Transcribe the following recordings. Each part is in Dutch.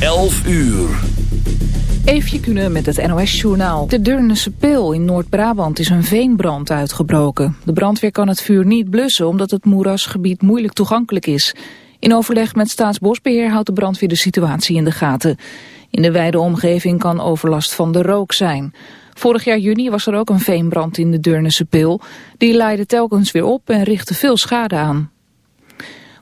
11 uur. Eefje kunnen met het NOS-journaal. De Durnense Pil in Noord-Brabant is een veenbrand uitgebroken. De brandweer kan het vuur niet blussen omdat het moerasgebied moeilijk toegankelijk is. In overleg met Staatsbosbeheer houdt de brandweer de situatie in de gaten. In de wijde omgeving kan overlast van de rook zijn. Vorig jaar juni was er ook een veenbrand in de Durnense Pil. Die leidde telkens weer op en richtte veel schade aan.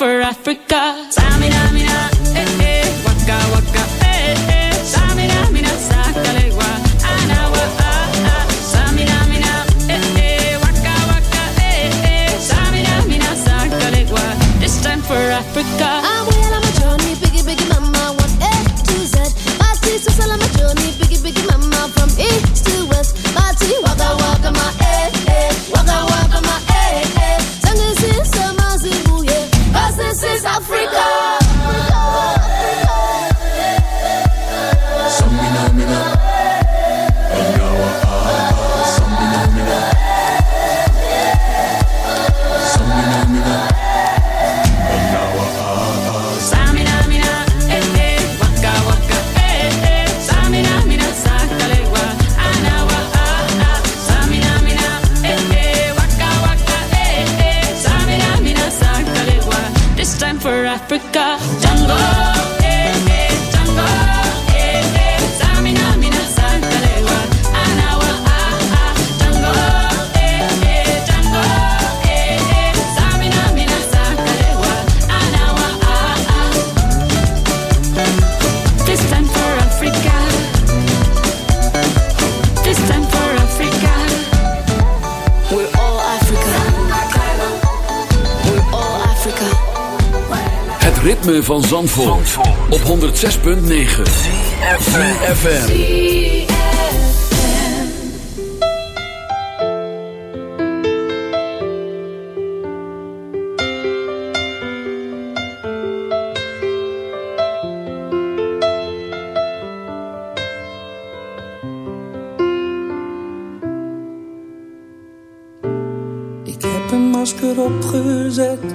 for Africa. van Zandvoort, Zandvoort. op 106.9 CFFM Ik heb een masker opgezet.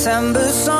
September song.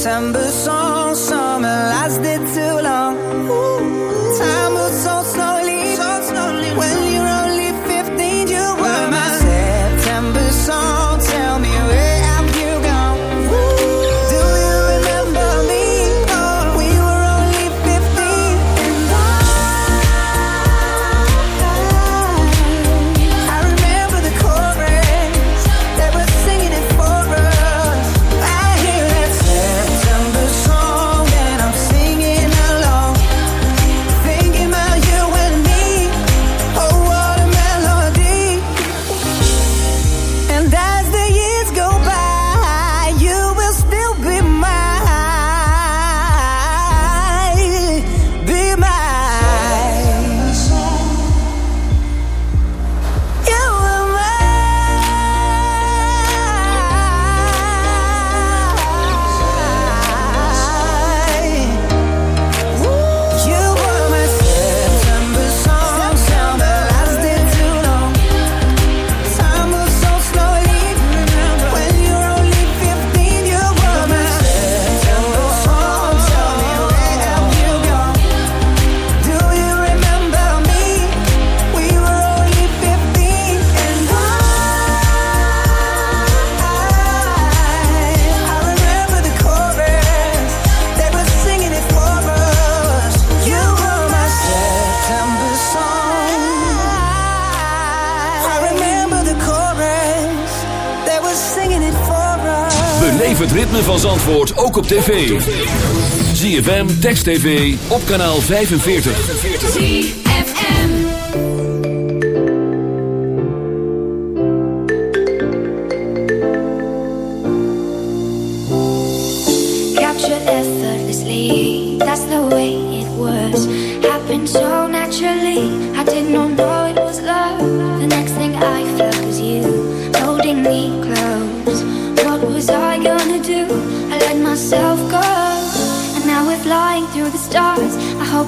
September song Summer lasted till ook op tv. ZFM, Text TV, op kanaal 45. ZFM Captured effortlessly, that's the way it was. Happened so naturally, I didn't know.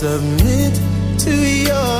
submit to your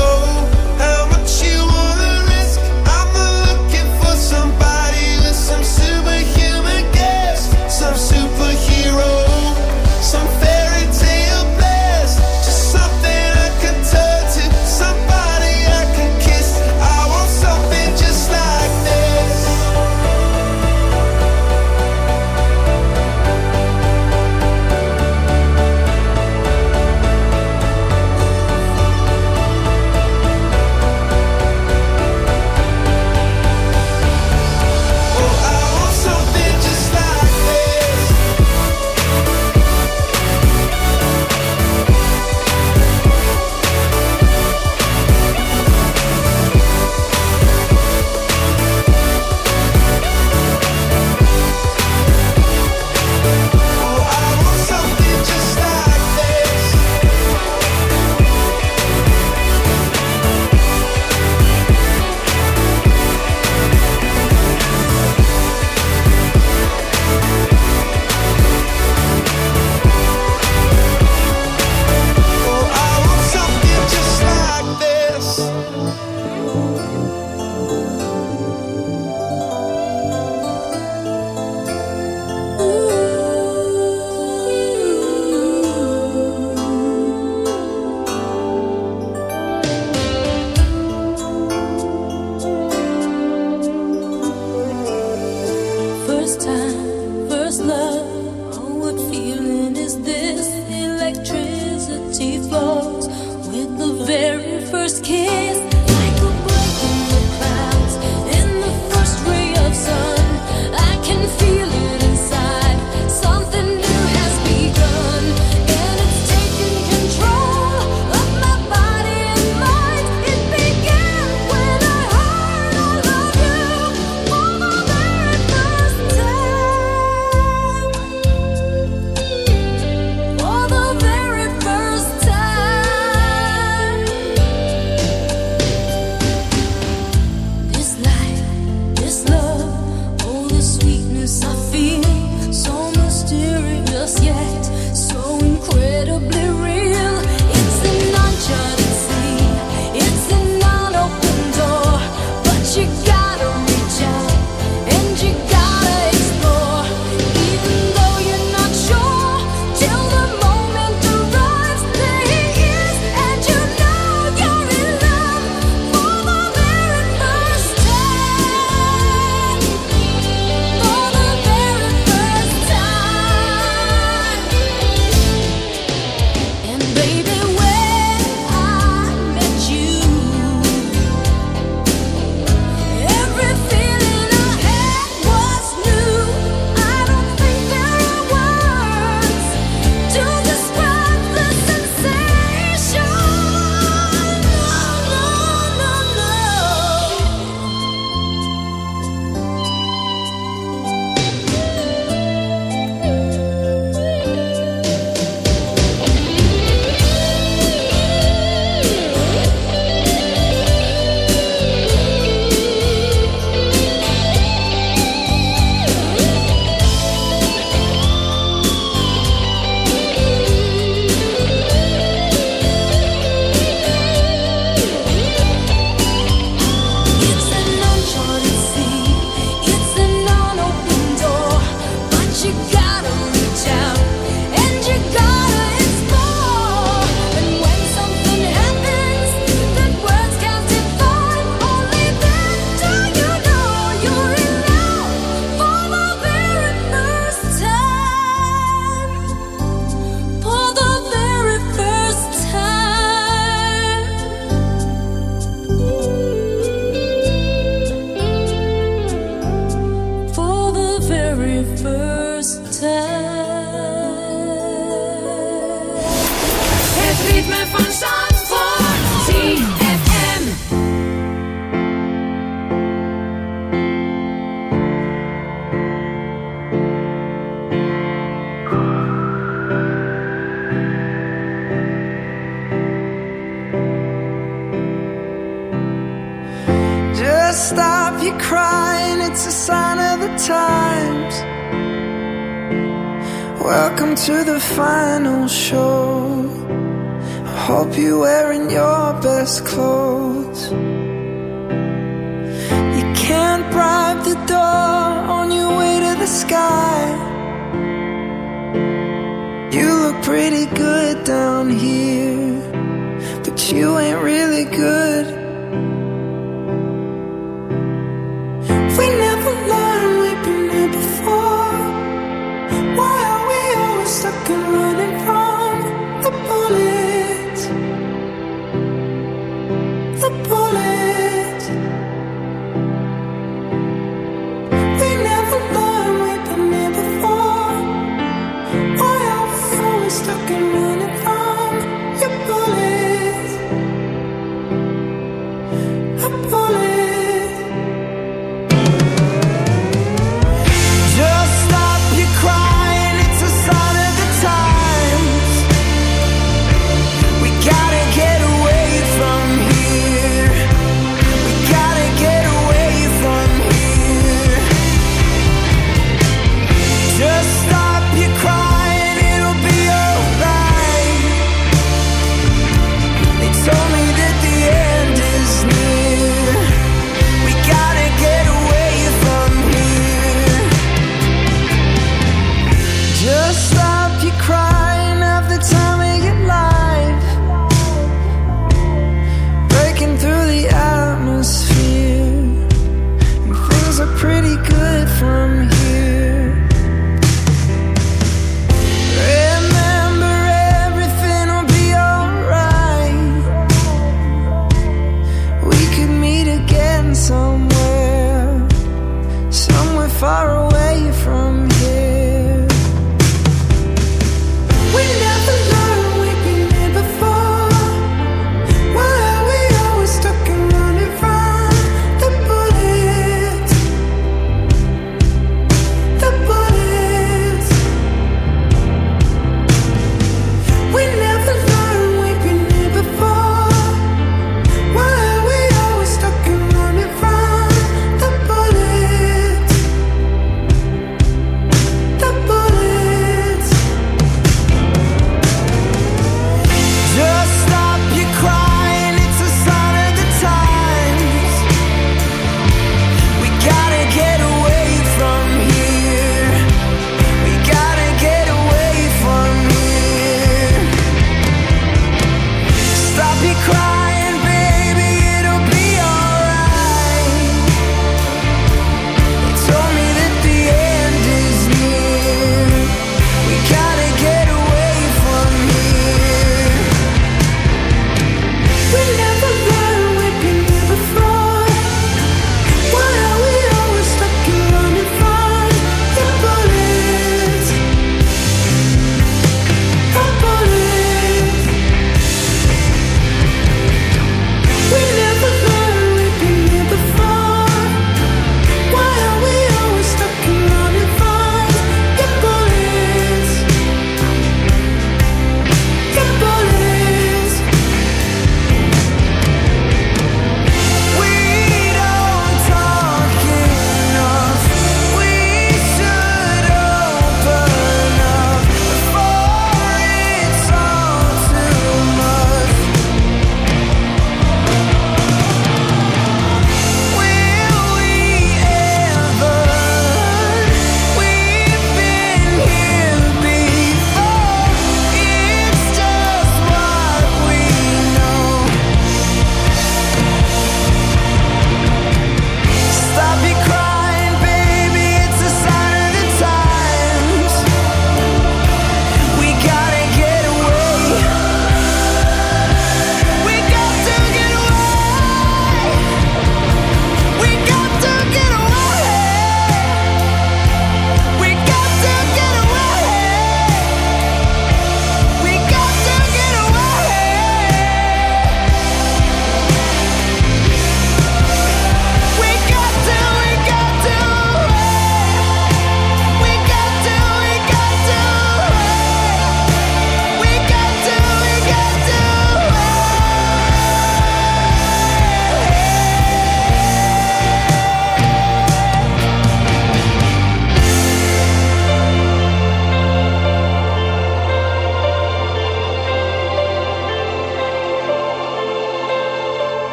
修。